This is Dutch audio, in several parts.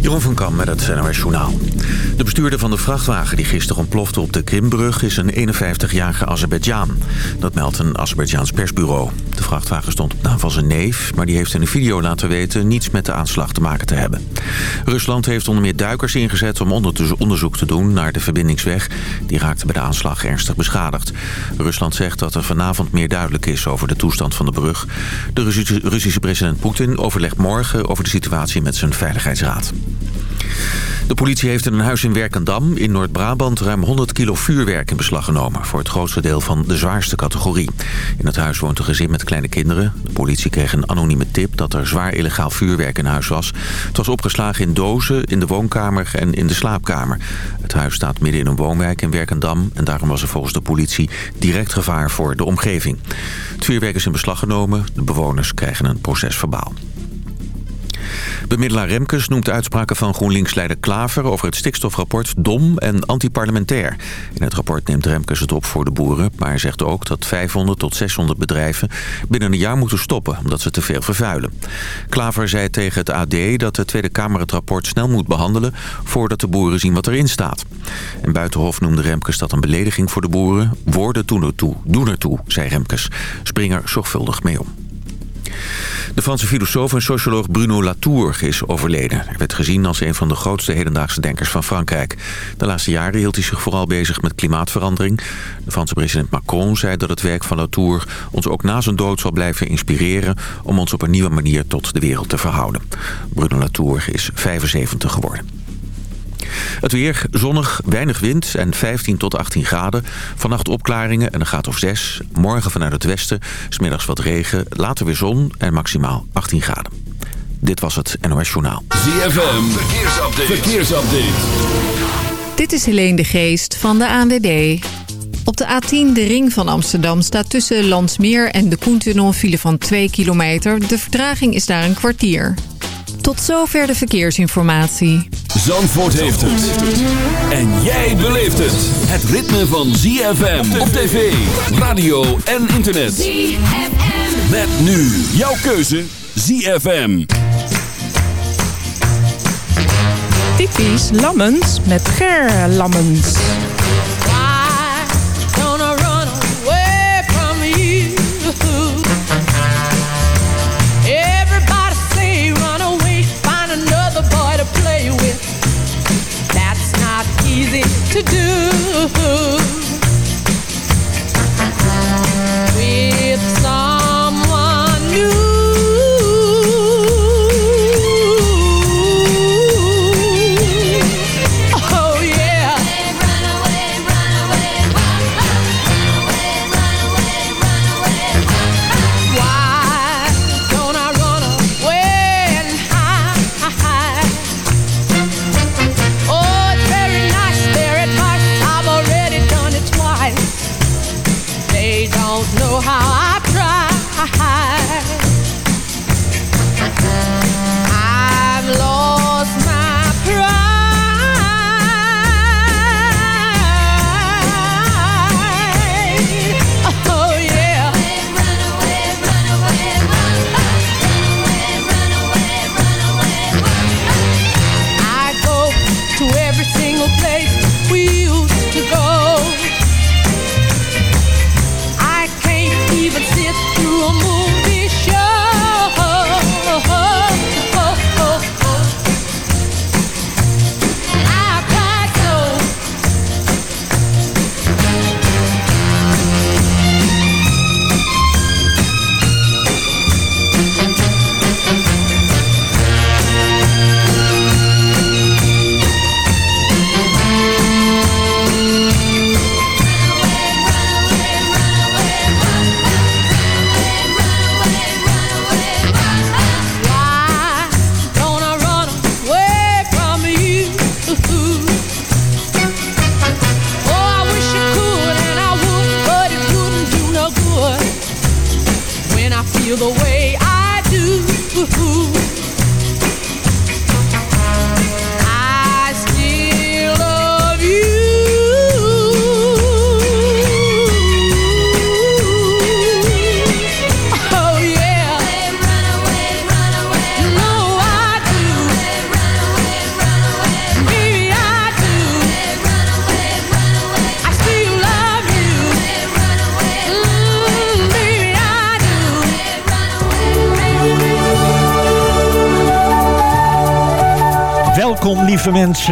Jeroen van Kam met het NOS Journaal. De bestuurder van de vrachtwagen die gisteren ontplofte op de Krimbrug... is een 51-jarige Azerbeidzjaan. Dat meldt een Azerbeidzjaans persbureau. Vrachtwagen stond op naam van zijn neef... maar die heeft in een video laten weten niets met de aanslag te maken te hebben. Rusland heeft onder meer duikers ingezet om onderzoek te doen... naar de verbindingsweg. Die raakte bij de aanslag ernstig beschadigd. Rusland zegt dat er vanavond meer duidelijk is over de toestand van de brug. De Russische president Poetin overlegt morgen over de situatie met zijn veiligheidsraad. De politie heeft in een huis in Werkendam in Noord-Brabant ruim 100 kilo vuurwerk in beslag genomen. Voor het grootste deel van de zwaarste categorie. In het huis woont een gezin met kleine kinderen. De politie kreeg een anonieme tip dat er zwaar illegaal vuurwerk in huis was. Het was opgeslagen in dozen, in de woonkamer en in de slaapkamer. Het huis staat midden in een woonwijk in Werkendam. En daarom was er volgens de politie direct gevaar voor de omgeving. Het vuurwerk is in beslag genomen. De bewoners krijgen een procesverbaal. Bemiddelaar Remkes noemt de uitspraken van GroenLinks-leider Klaver... over het stikstofrapport dom en antiparlementair. In het rapport neemt Remkes het op voor de boeren... maar zegt ook dat 500 tot 600 bedrijven binnen een jaar moeten stoppen... omdat ze te veel vervuilen. Klaver zei tegen het AD dat de Tweede Kamer het rapport snel moet behandelen... voordat de boeren zien wat erin staat. En Buitenhof noemde Remkes dat een belediging voor de boeren. Woorden doen ertoe, doen ertoe, zei Remkes. Spring er zorgvuldig mee om. De Franse filosoof en socioloog Bruno Latour is overleden. Hij werd gezien als een van de grootste hedendaagse denkers van Frankrijk. De laatste jaren hield hij zich vooral bezig met klimaatverandering. De Franse president Macron zei dat het werk van Latour ons ook na zijn dood zal blijven inspireren... om ons op een nieuwe manier tot de wereld te verhouden. Bruno Latour is 75 geworden. Het weer zonnig, weinig wind en 15 tot 18 graden. Vannacht opklaringen en een graad of 6. Morgen vanuit het westen, smiddags wat regen, later weer zon en maximaal 18 graden. Dit was het NOS Journaal. ZFM, verkeersupdate. verkeersupdate. Dit is Helene de Geest van de ANWB. Op de A10, de ring van Amsterdam, staat tussen Landsmeer en de Koentunnel een file van 2 kilometer. De vertraging is daar een kwartier. Tot zover de verkeersinformatie. Zandvoort heeft het. En jij beleeft het. Het ritme van ZFM op tv, radio en internet. ZFM. Met nu jouw keuze ZFM. Typisch Lammens met Ger Lammens. To do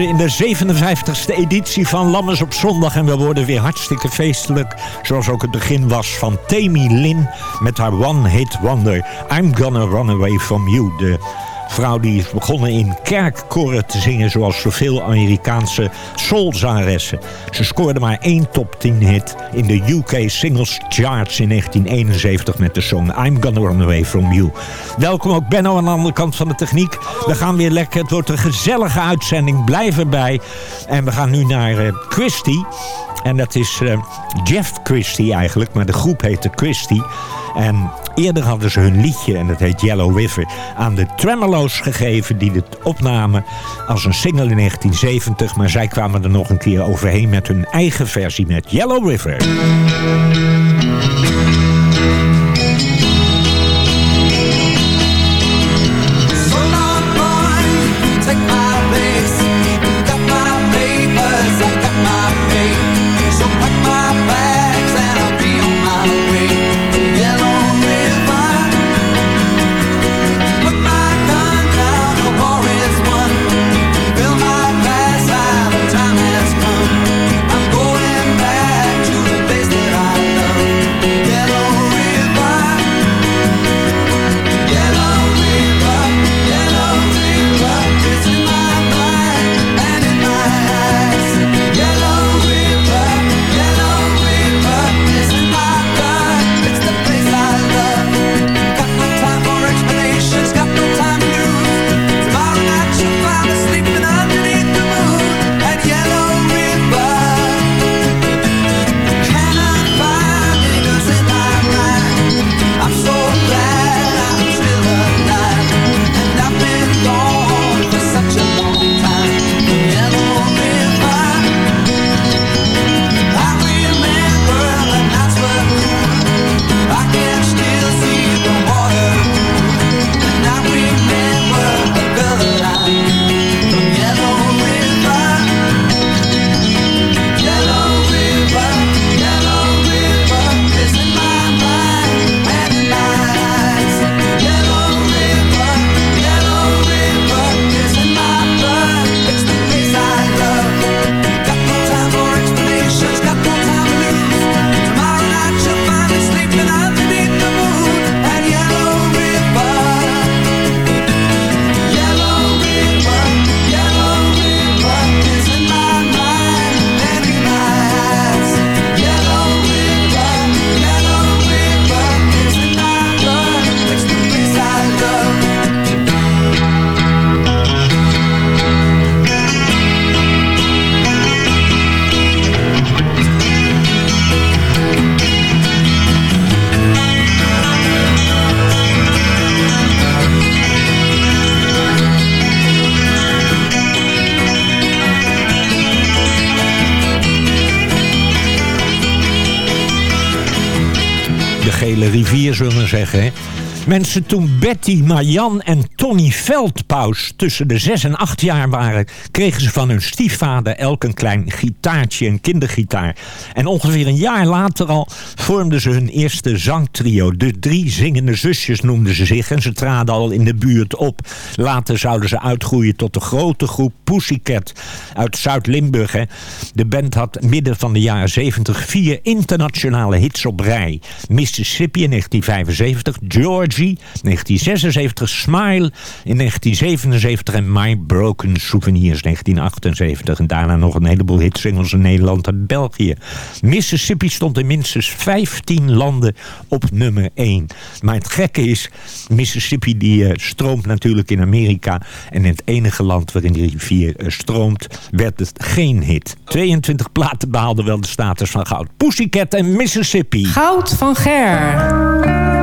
in de 57e editie van Lammers op zondag. En we worden weer hartstikke feestelijk. Zoals ook het begin was van Tammy Lynn met haar One Hit Wonder. I'm Gonna Run Away From You. De vrouw die is begonnen in kerkkoren te zingen... zoals zoveel Amerikaanse soulzangeressen. Ze scoorde maar één top 10 hit in de UK Singles Charts in 1971... met de song I'm Gonna Run Away From You. Welkom ook Benno aan de andere kant van de techniek. We gaan weer lekker. Het wordt een gezellige uitzending. Blijf erbij. En we gaan nu naar uh, Christy. En dat is uh, Jeff Christy eigenlijk. Maar de groep heette Christy. En eerder hadden ze hun liedje, en dat heet Yellow River, aan de Tremolo's gegeven die het opnamen als een single in 1970. Maar zij kwamen er nog een keer overheen met hun eigen versie met Yellow River. Mensen, toen Betty, Marjan en Tony Veldpaus tussen de 6 en 8 jaar waren... kregen ze van hun stiefvader elk een klein gitaartje, een kindergitaar. En ongeveer een jaar later al vormden ze hun eerste zangtrio. De drie zingende zusjes noemden ze zich en ze traden al in de buurt op. Later zouden ze uitgroeien tot de grote groep Pussycat uit Zuid-Limburg. De band had midden van de jaren 70 vier internationale hits op rij. Mississippi in 1975, George 1976 Smile in 1977 en My Broken Souvenirs 1978. En daarna nog een heleboel hitsingles in Nederland en België. Mississippi stond in minstens 15 landen op nummer 1. Maar het gekke is, Mississippi die uh, stroomt natuurlijk in Amerika. En in het enige land waarin die rivier uh, stroomt, werd het geen hit. 22 platen behaalden wel de status van goud. Pussycat en Mississippi. Goud van Ger.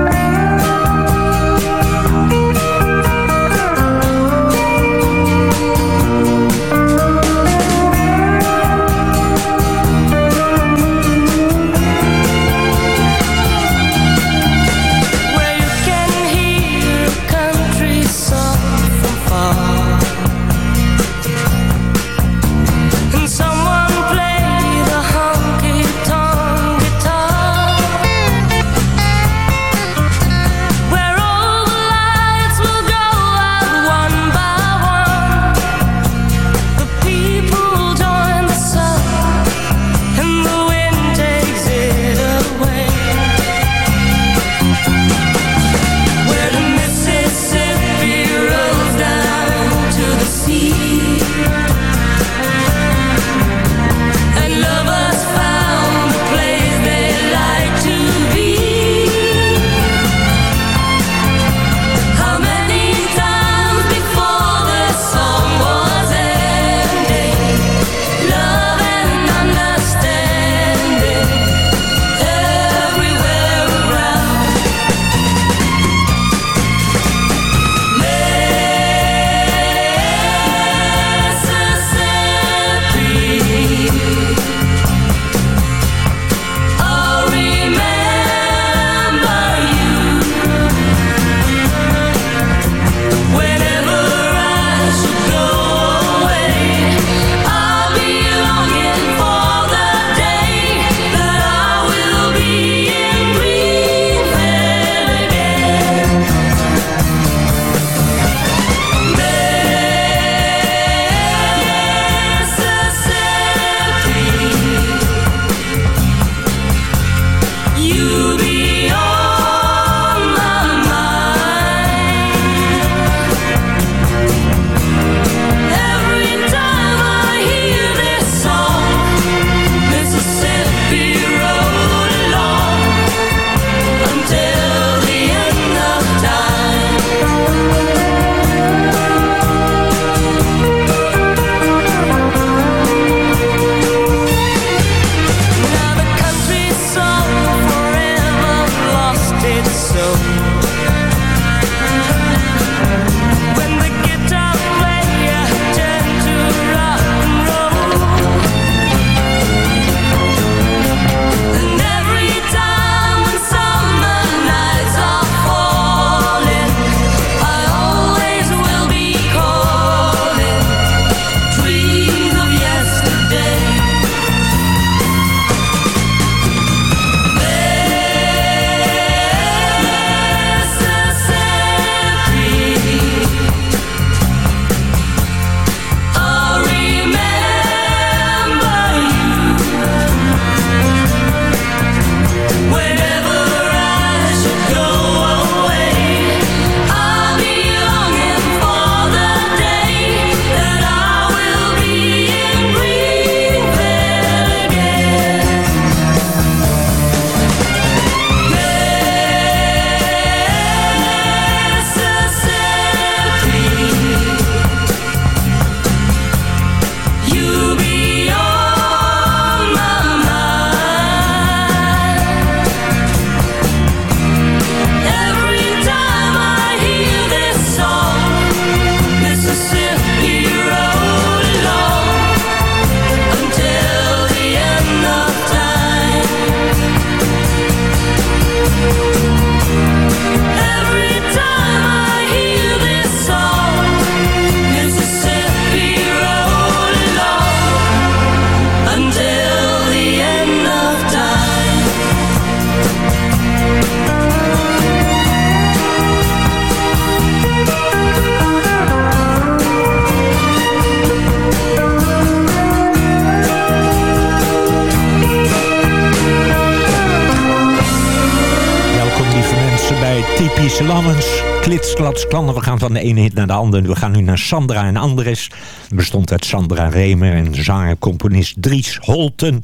Van de ene hit naar de andere. We gaan nu naar Sandra en Andres. bestond uit Sandra Remer en zanger-componist Dries Holten.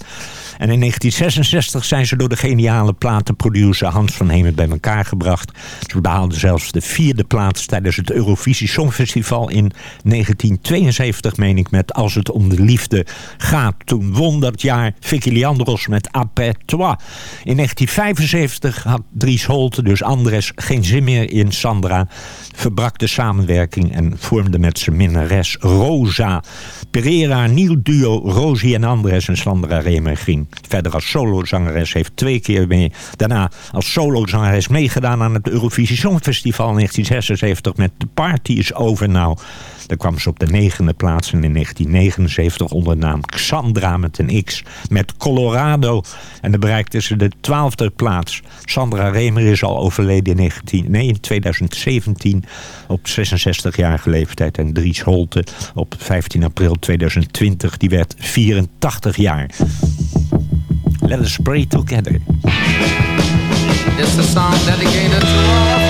En in 1966 zijn ze door de geniale platenproducer Hans van Hemert bij elkaar gebracht. Ze behaalden zelfs de vierde plaats tijdens het Eurovisie Songfestival in 1972, meen ik, met Als het om de liefde gaat. Toen won dat jaar Vicky Leandros met Après Toi. In 1975 had Dries Holte, dus Andres, geen zin meer in Sandra. Verbrak de samenwerking en vormde met zijn minnares Rosa. Pereira, nieuw duo Rosie en Andres en Sandra Remer ging verder als solozangeres. Heeft twee keer mee, daarna als solozangeres meegedaan aan het Eurovisie Songfestival in 1976 met The Party is Over Now. Daar kwam ze op de negende plaats in 1979 onder de naam Xandra met een X. Met Colorado. En dan bereikte ze de twaalfde plaats. Sandra Remer is al overleden in, 19, nee, in 2017 op 66-jarige leeftijd. En Dries Holte op 15 april 2020. Die werd 84 jaar. Let us pray together. This is a song dedicated to all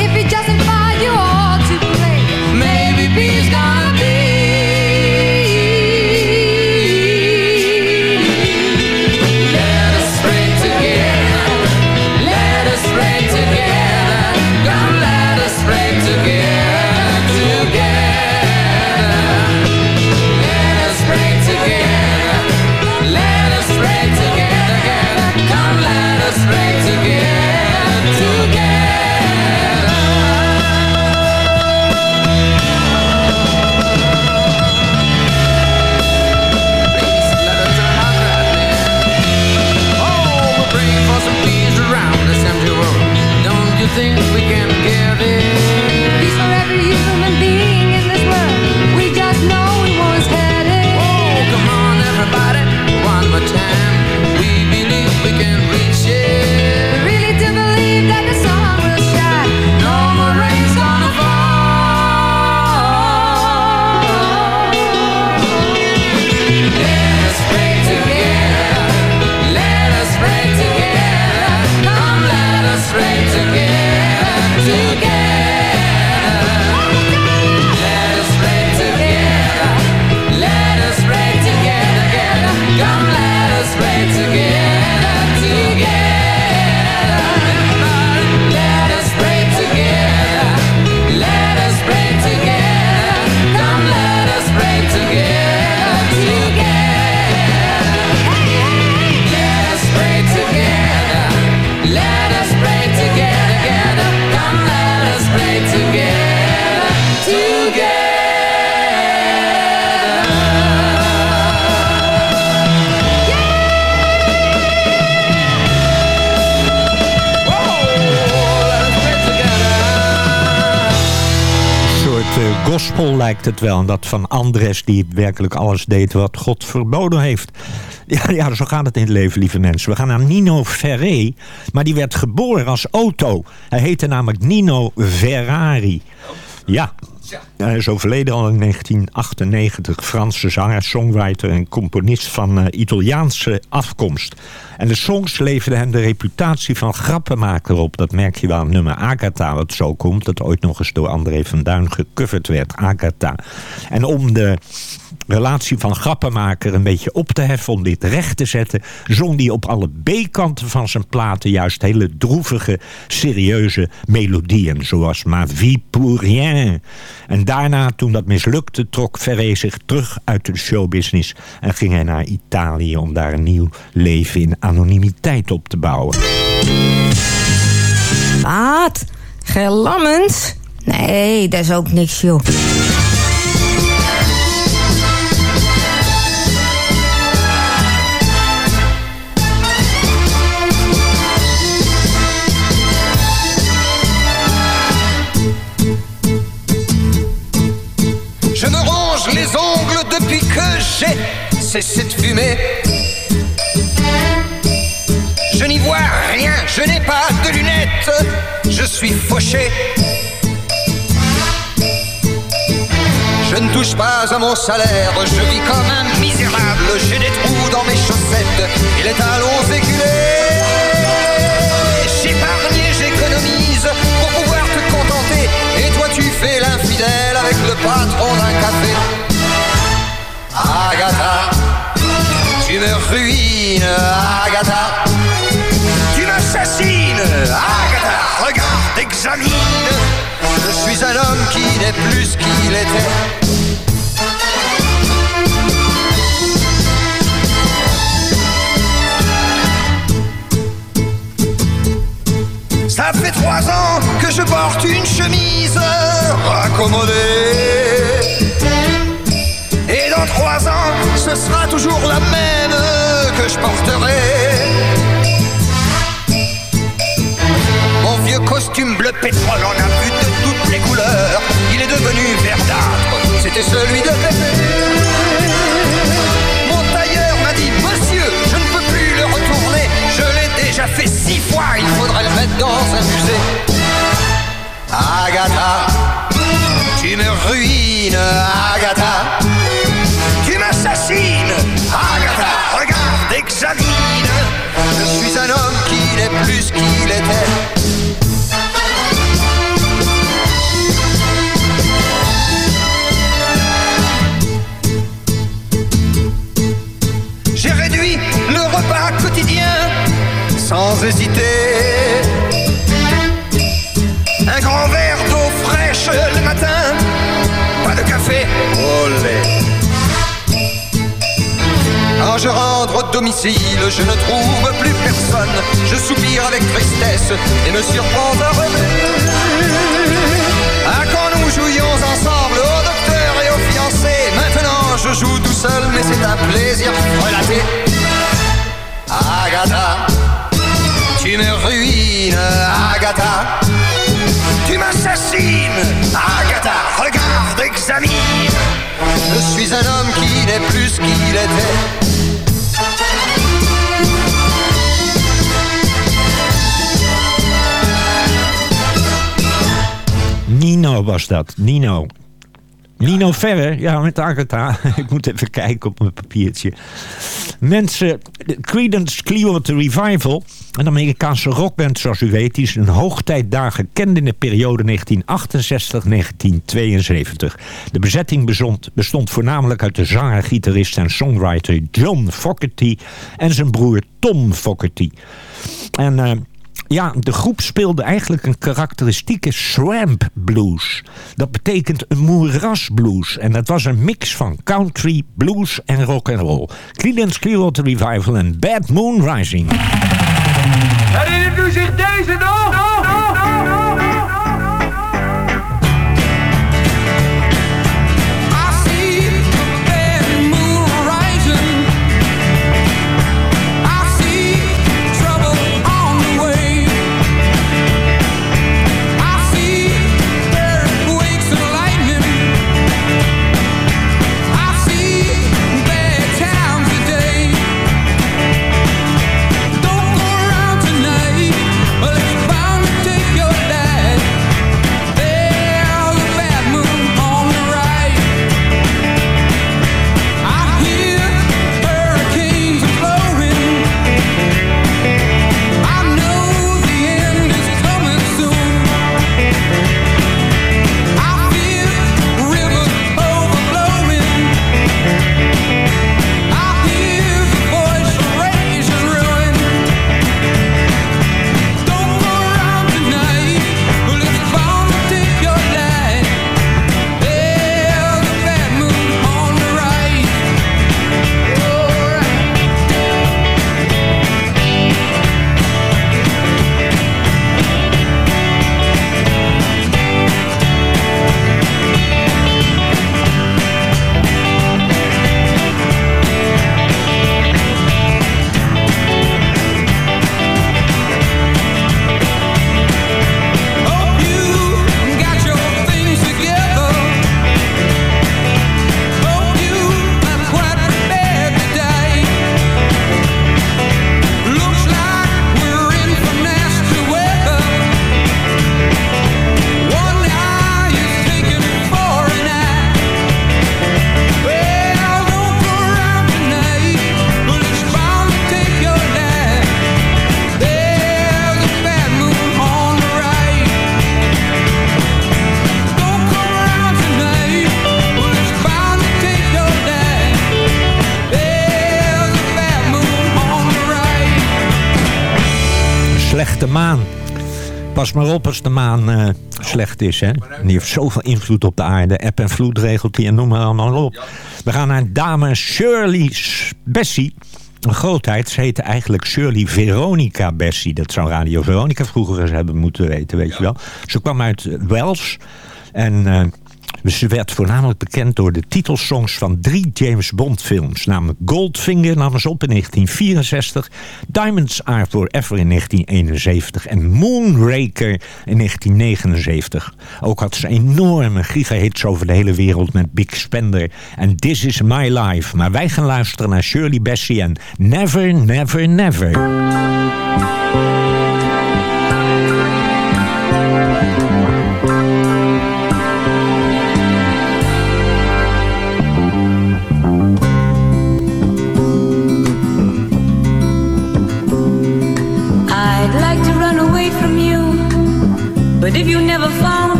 of you. Gospel lijkt het wel. En dat van Andres die werkelijk alles deed wat God verboden heeft. Ja, ja, zo gaat het in het leven, lieve mensen. We gaan naar Nino Ferré, maar die werd geboren als auto. Hij heette namelijk Nino Ferrari. Ja, Hij is overleden al in 1998. Franse zanger, songwriter en componist van uh, Italiaanse afkomst. En de songs leverden hem de reputatie van grappenmaker op. Dat merk je wel aan nummer Agatha, wat zo komt. Dat ooit nog eens door André van Duin gecoverd werd, Agatha. En om de relatie van grappenmaker een beetje op te heffen... om dit recht te zetten, zong hij op alle B-kanten van zijn platen... juist hele droevige, serieuze melodieën, zoals Ma vie pour rien. En daarna, toen dat mislukte, trok Ferré zich terug uit de showbusiness... en ging hij naar Italië om daar een nieuw leven in anonimiteit op te bouwen. Wat? Gelammend? Nee, dat is ook niks, joh. J'ai cessé de fumer. Je n'y vois rien, je n'ai pas de lunettes, je suis fauché. Je ne touche pas à mon salaire, je vis comme un misérable, j'ai des trous dans mes chaussettes et les talons éculés. J'épargne, j'économise pour pouvoir te contenter, et toi tu fais l'infidèle avec le patron d'un. Agatha, tu me ruines, Agatha. Tu m'assassines, Agatha. Regarde, examine. Je suis un homme qui n'est plus qu'il était. Ça fait trois ans que je porte une chemise raccommodée. Trois ans, ce sera toujours la même que je porterai. Mon vieux costume bleu pétrole en a vu de toutes les couleurs. Il est devenu verdâtre, c'était celui de bébé. Mon tailleur m'a dit, monsieur, je ne peux plus le retourner. Je l'ai déjà fait six fois, il faudrait le mettre dans un musée. Agatha, tu me ruines, Agatha. Tu m'assassines, Agatha. Regarde, examine. Je suis un homme qui n'est plus qu'il était. J'ai réduit le repas quotidien sans hésiter. Un grand verre d'eau fraîche le matin, pas de café Quand je rentre au domicile, je ne trouve plus personne. Je soupire avec tristesse et me surprends à rêver. Ah, quand nous jouions ensemble au docteur et au fiancé, maintenant je joue tout seul, mais c'est un plaisir relaté. Agatha, tu me ruines, Agatha. Tu m'assassines, Agatha. Regarde, examine. Je suis un homme qui n'est plus ce qu'il était. Nino was dat, Nino. Nino Verre, ja, met Agatha. Ik moet even kijken op mijn papiertje. Mensen, Creedence Clearwater Revival, een Amerikaanse rockband zoals u weet, die is een hoogtijdagen gekend in de periode 1968-1972. De bezetting bestond, voornamelijk uit de zanger, gitarist en songwriter John Fogerty en zijn broer Tom Fogerty. En... Uh, ja, de groep speelde eigenlijk een karakteristieke swamp blues. Dat betekent een moerasblues. En dat was een mix van country, blues en rock and roll. Creedence Clearwater Revival en Bad Moon Rising. Herinnert u zich deze nog? pas maar op als de maan eh, slecht is. Hè? Die heeft zoveel invloed op de aarde. App en vloed regelt die en noem maar allemaal op. We gaan naar dame Shirley Bessie. Een grootheid. Ze heette eigenlijk Shirley Veronica Bessie. Dat zou Radio Veronica vroeger eens hebben moeten weten, weet je wel. Ze kwam uit Wales. En... Eh, ze werd voornamelijk bekend door de titelsongs van drie James Bond films. Namelijk Goldfinger nam ze op in 1964. Diamonds Are Forever in 1971. En Moonraker in 1979. Ook had ze enorme gigahits over de hele wereld met Big Spender. En This Is My Life. Maar wij gaan luisteren naar Shirley Bessie en Never, Never, Never.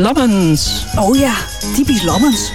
Lommens. Oh ja, typisch Lammens.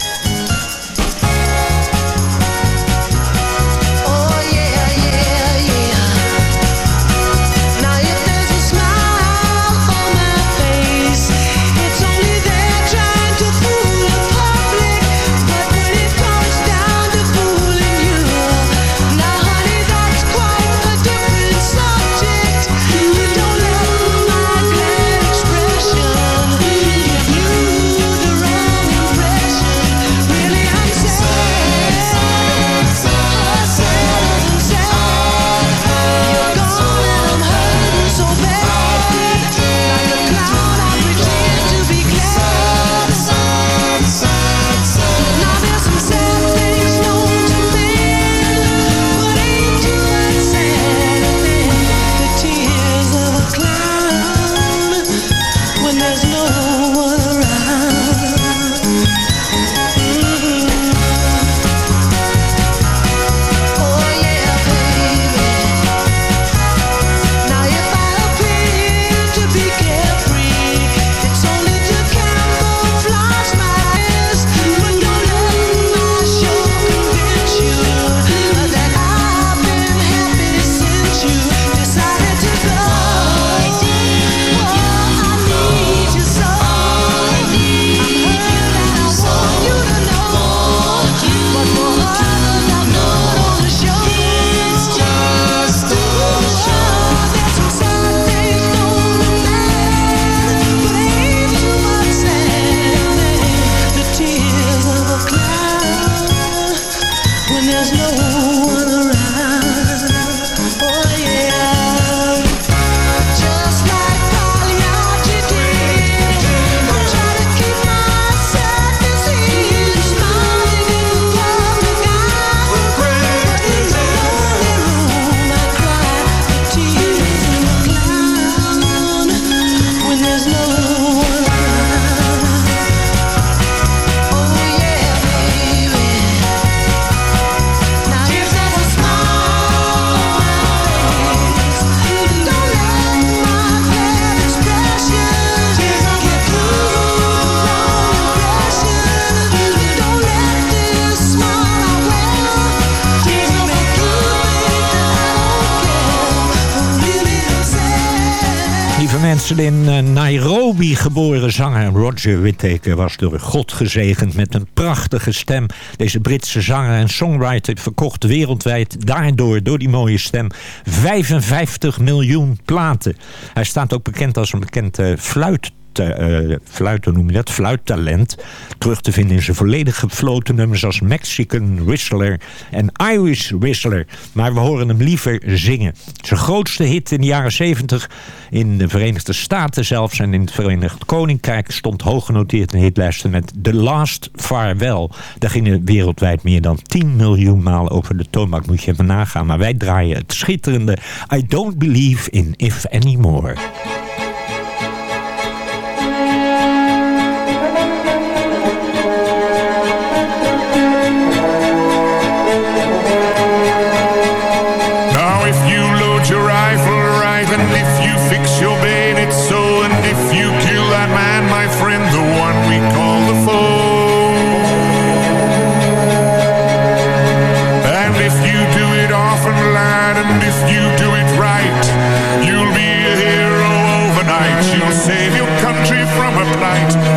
Geboren zanger Roger Whittaker was door God gezegend met een prachtige stem. Deze Britse zanger en songwriter verkocht wereldwijd daardoor, door die mooie stem, 55 miljoen platen. Hij staat ook bekend als een bekend eh, fluit eh, fluit, hoe noem je dat? Fluittalent. Terug te vinden in zijn volledig gefloten nummers als Mexican Whistler en Irish Whistler. Maar we horen hem liever zingen. Zijn grootste hit in de jaren 70 in de Verenigde Staten zelfs en in het Verenigd Koninkrijk stond hoog genoteerd in hitlijsten met The Last Farewell. Daar gingen wereldwijd meer dan 10 miljoen maal over de toonbank. Moet je even nagaan. Maar wij draaien het schitterende I Don't Believe in If Anymore.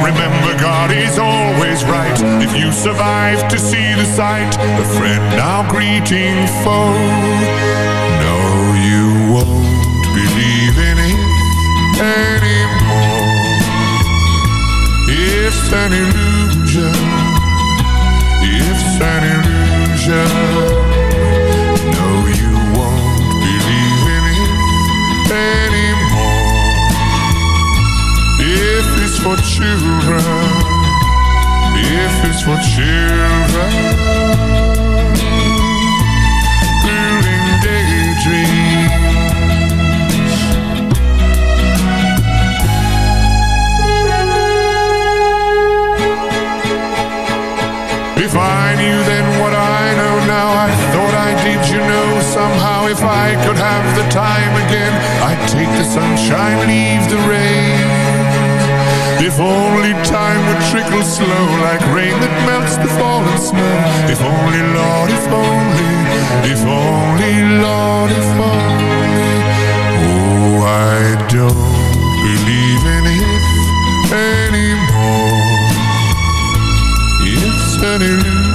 Remember, God is always right. If you survive to see the sight, a friend now greeting foe. No, you won't believe in it anymore. It's an illusion. It's an illusion. For children, if it's for children, building daydreams. If I knew then what I know now, I thought I did, you know, somehow. If I could have the time again, I'd take the sunshine, leave the rain. If only time would trickle slow, like rain that melts the fallen snow. If only, Lord, if only, if only, Lord, if only. Oh, I don't believe in if anymore. It's an illusion.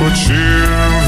for cheer.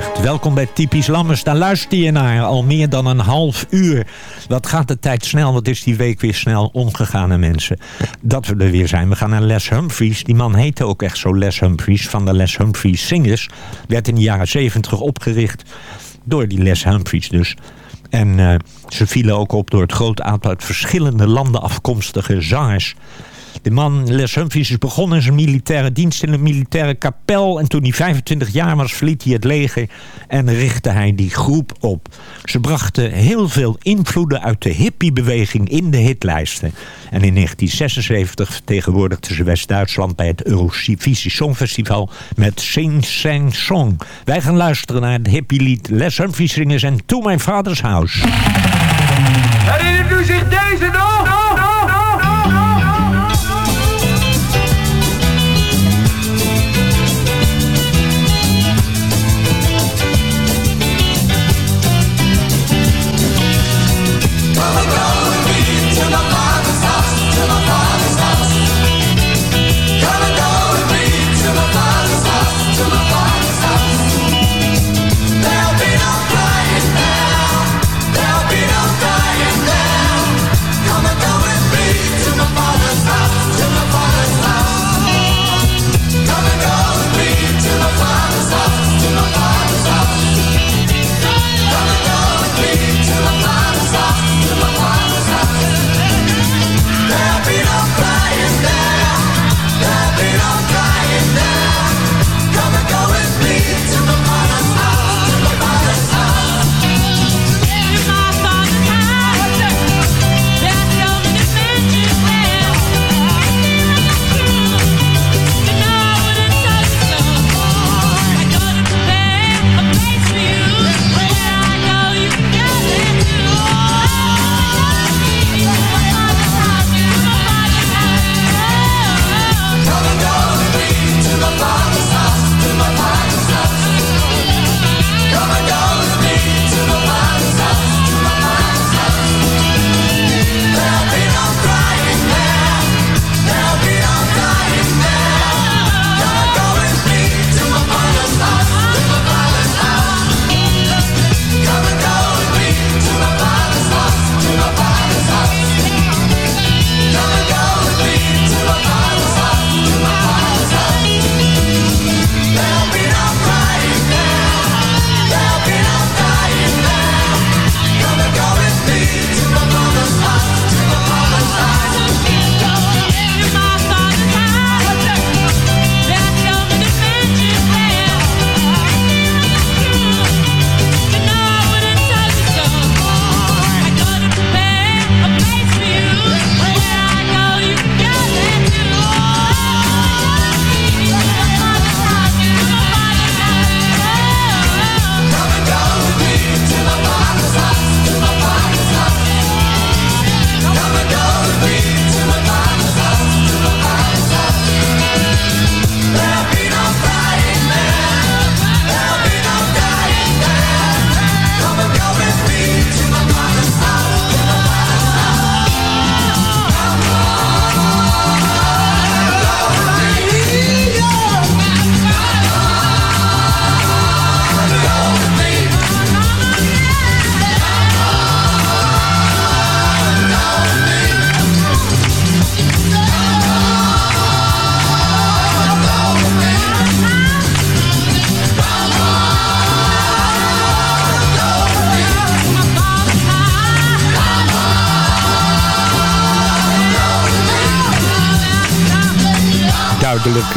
Welkom bij Typisch Lammers. Daar luister je naar al meer dan een half uur. Wat gaat de tijd snel? Wat is die week weer snel omgegaan, mensen? Dat we er weer zijn. We gaan naar Les Humphries. Die man heette ook echt zo Les Humphries. Van de Les Humphries Singers. Werd in de jaren zeventig opgericht Door die Les Humphries dus. En eh, ze vielen ook op door het groot aantal uit verschillende landen afkomstige zangers. De man, Les Humphries, is begonnen in zijn militaire dienst in een militaire kapel. En toen hij 25 jaar was, verliet hij het leger en richtte hij die groep op. Ze brachten heel veel invloeden uit de hippiebeweging in de hitlijsten. En in 1976 vertegenwoordigden ze West-Duitsland bij het Eurovisie Songfestival met Sing Sang Song. Wij gaan luisteren naar het hippielied Les Humphries zingen en To My Father's House. Herinnert u zich deze nog,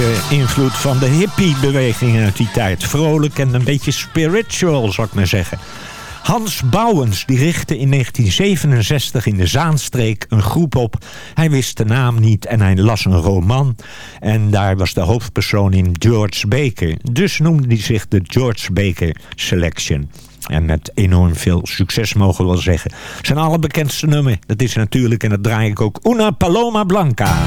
duidelijke invloed van de hippiebeweging uit die tijd. Vrolijk en een beetje spiritual, zou ik maar zeggen. Hans Bouwens die richtte in 1967 in de Zaanstreek een groep op. Hij wist de naam niet en hij las een roman. En daar was de hoofdpersoon in George Baker. Dus noemde hij zich de George Baker Selection. En met enorm veel succes mogen we wel zeggen. Zijn allerbekendste nummer, dat is natuurlijk, en dat draai ik ook, Una Paloma Blanca.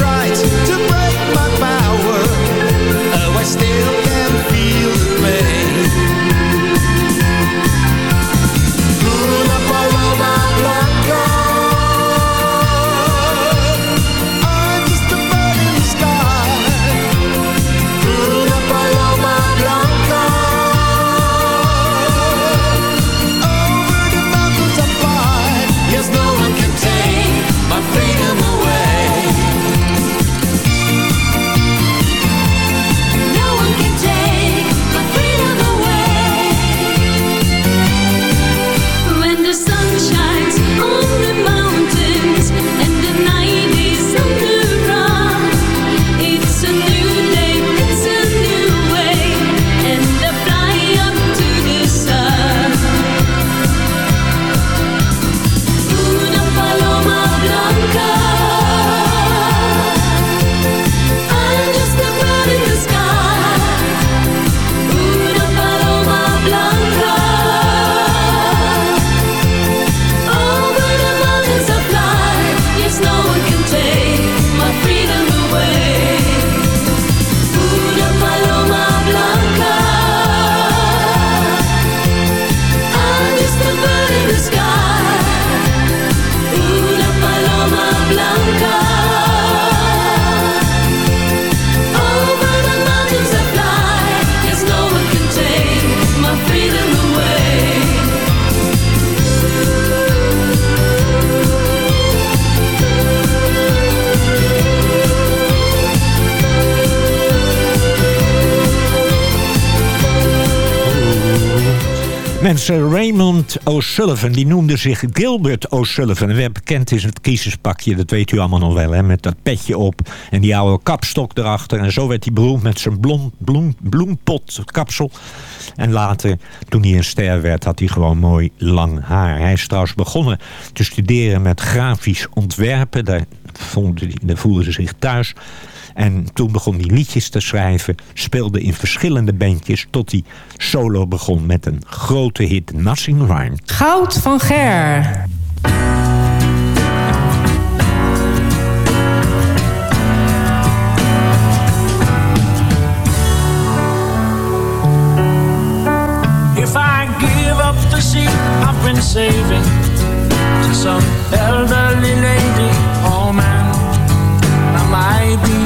right. Mensen, Raymond O'Sullivan, die noemde zich Gilbert O'Sullivan. En werd bekend is het kiezerspakje, dat weet u allemaal nog wel, hè, met dat petje op en die oude kapstok erachter. En zo werd hij beroemd met zijn bloem, bloempotkapsel. En later, toen hij een ster werd, had hij gewoon mooi lang haar. Hij is trouwens begonnen te studeren met grafisch ontwerpen. Daar, voelde, daar voelde ze zich thuis. En toen begon hij liedjes te schrijven, speelde in verschillende bandjes... tot hij solo begon met een grote hit, Nothing Rhyme. Goud van Ger. If I give up the seat I've been saving to some elderly lady or man, I a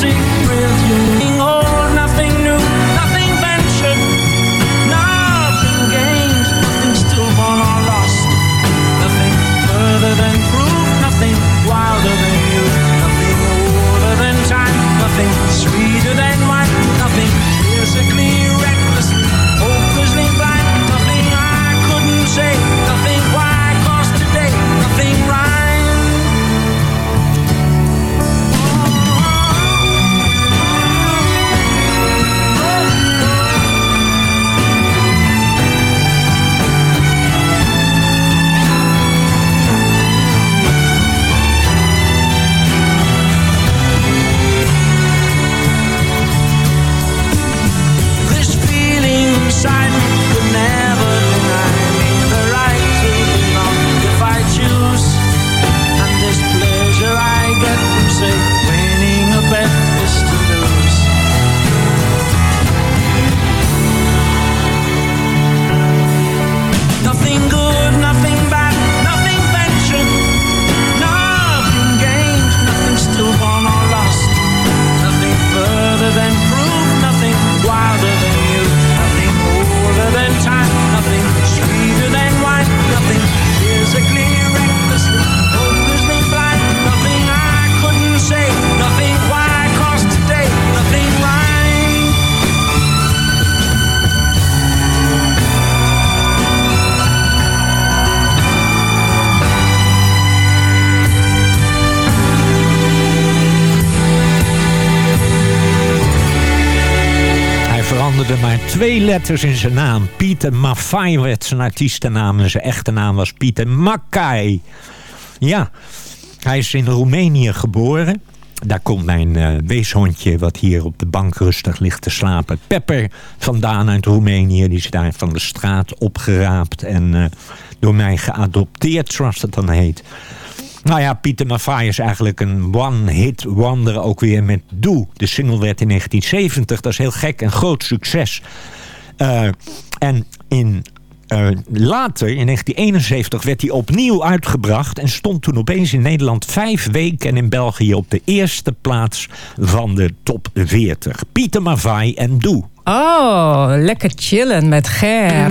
see letters in zijn naam. Pieter Maffay werd zijn artiestennaam en zijn echte naam was Pieter Mackay. Ja, hij is in Roemenië geboren. Daar komt mijn eh, weeshondje, wat hier op de bank rustig ligt te slapen. Pepper vandaan uit Roemenië. Die is daar van de straat opgeraapt en eh, door mij geadopteerd, zoals dat dan heet. Nou ja, Pieter Maffay is eigenlijk een one-hit wonder ook weer met Doe. De single werd in 1970, dat is heel gek, een groot succes. Eh, en in, eh, later, in 1971, werd hij opnieuw uitgebracht... en stond toen opeens in Nederland vijf weken... en in België op de eerste plaats van de top 40. Pieter Maffay en Doe. Oh, lekker chillen met Ger.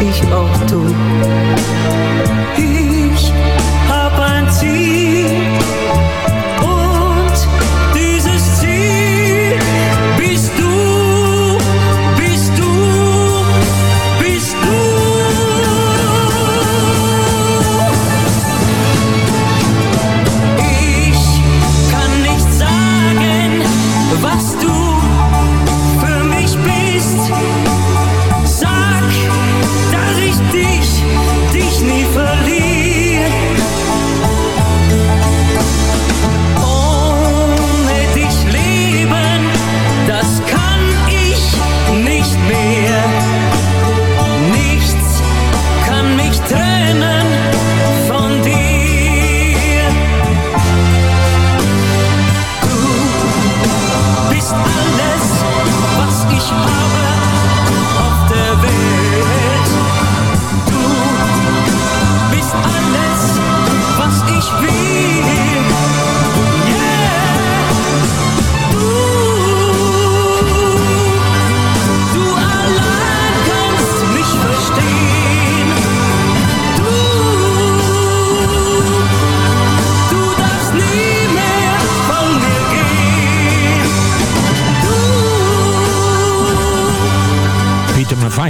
Ich auch tu.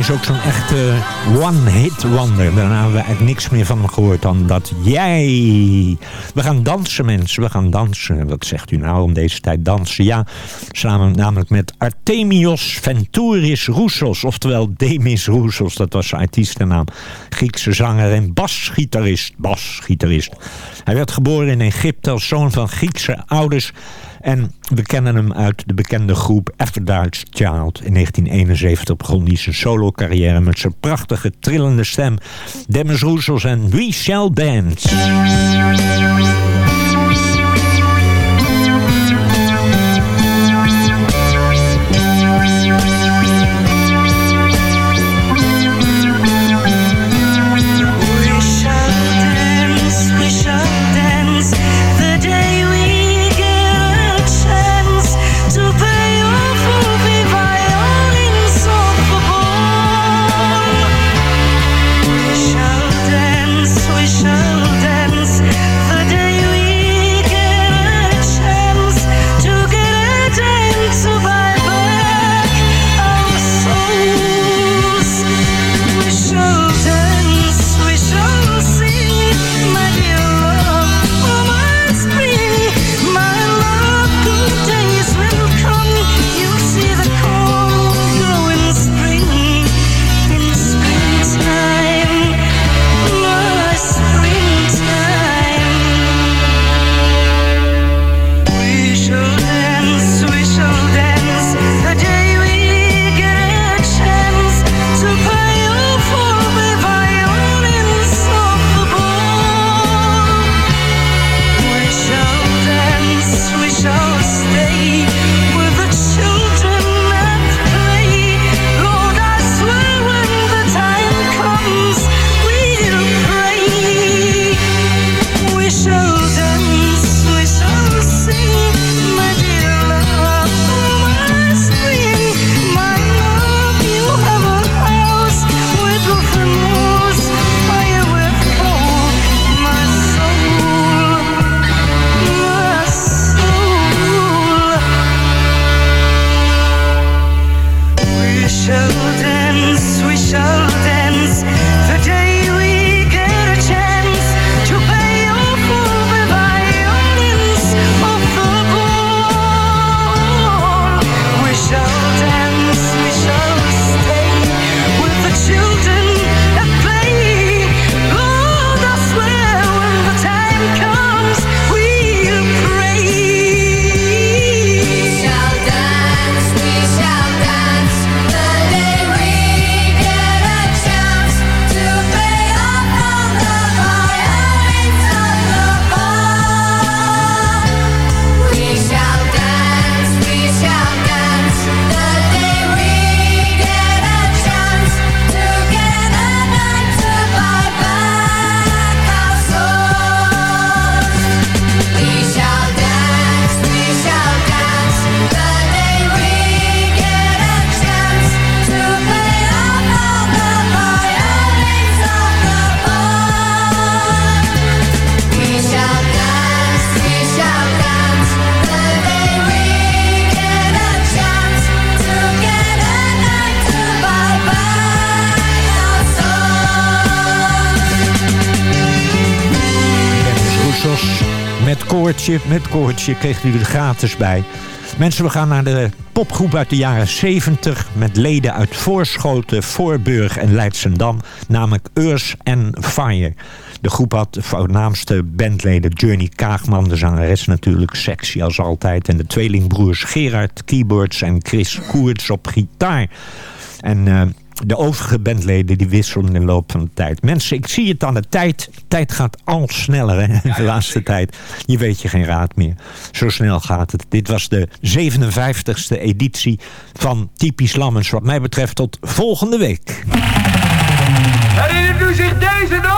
Is ook zo'n echte one-hit wonder. Daarna hebben we eigenlijk niks meer van hem gehoord dan dat jij. We gaan dansen mensen, we gaan dansen. Wat zegt u nou om deze tijd dansen? Ja, samen namelijk met Artemios Ventouris Roussos. Oftewel Demis Roussos, dat was zijn artiestennaam. Griekse zanger en basgitarist. Basgitarist. Hij werd geboren in Egypte als zoon van Griekse ouders... En we kennen hem uit de bekende groep Aphrodite's Child. In 1971 begon hij zijn solo carrière met zijn prachtige trillende stem. Demis Roussos en We Shall Dance. Koortje, met koortje, kreeg u er gratis bij. Mensen, we gaan naar de popgroep uit de jaren 70... met leden uit Voorschoten, Voorburg en Leidsendam... namelijk Earth and Fire. De groep had de voornaamste bandleden Journey Kaagman... de zangeres natuurlijk, sexy als altijd... en de tweelingbroers Gerard keyboards en Chris Koerts op gitaar. En... eh, de overige bandleden die wisselen in de loop van de tijd. Mensen, ik zie het aan de tijd. Tijd gaat al sneller hè, de laatste tijd. Je weet je geen raad meer. Zo snel gaat het. Dit was de 57ste editie van Typisch Lammens. Wat mij betreft tot volgende week. Herinnert u zich deze nog,